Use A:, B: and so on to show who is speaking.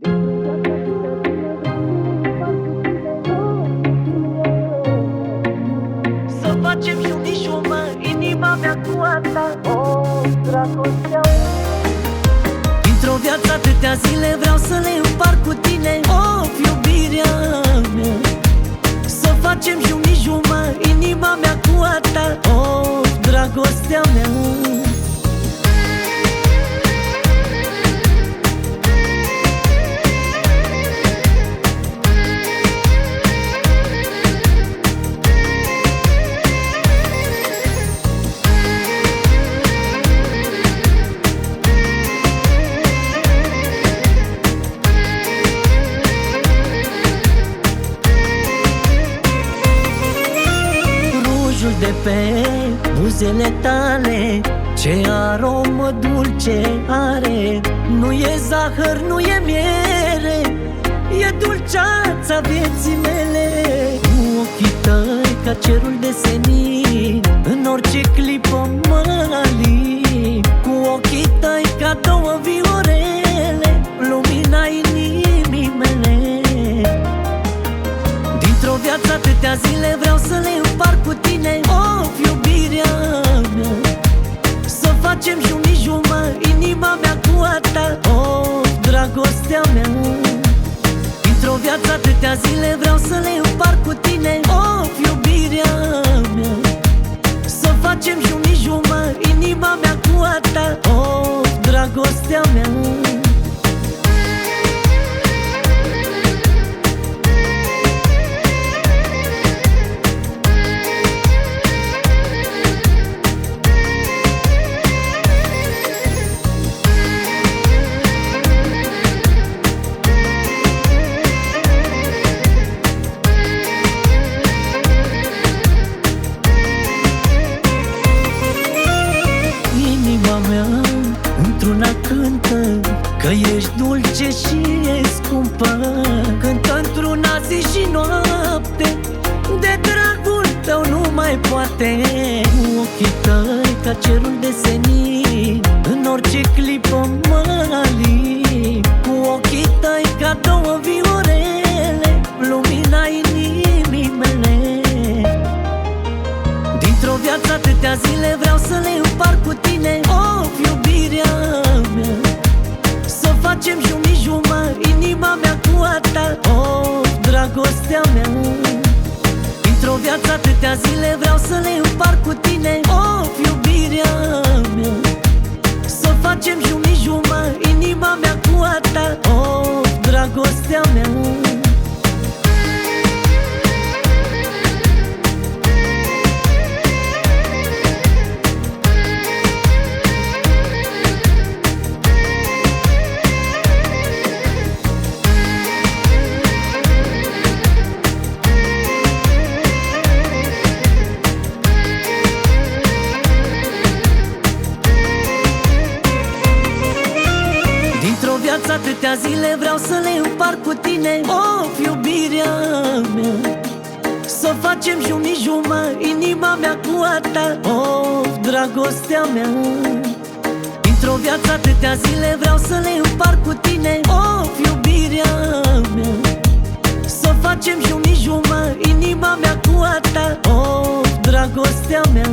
A: Să facem și un și mă, inima mea cu a ta Oh, dragostea Dintr-o viață atâtea zile vreau să le împart cu tine. Oh, iubirea mea. Să facem și un și mă, inima mea cu a ta Oh, dragostea mea de pe buzele tale. Ce aromă dulce are. Nu e zahăr, nu e miere. E dulceața vieții mele. Cu ochii tăi ca cerul de senin În orice clipă mă alin Cu ochii tăi ca două viorele Dintr-o viață atâtea zile vreau să le împart cu tine. Oh, iubirea mea Să facem și un mă, inima mea cu a ta. Oh, dragostea mea Că ești dulce și e scumpă Cântă într-una zi și noapte De dragul tău nu mai poate. Cu ochii tăi ca cerul de senin În orice clipă mă alin. Cu ochii tăi ca două viorele Lumina inimii mele. Dintr-o viață atâtea zile vreau să le împart cu tine. Oh, iubirea inima mea cu a ta Oh, dragostea mea Dintr-o viață atâtea zile vreau să le împart cu tine. Oh, iubirea mea. Să facem și Dintr-o viață atâtea zile vreau să le împart cu tine. Oh, iubirea mea Să facem și un mă, inima mea cu a ta Oh, dragostea mea Dintr-o viață atâtea zile vreau să le împart cu tine. Oh, iubirea mea Să facem și un mă, inima mea cu a ta Oh, dragostea mea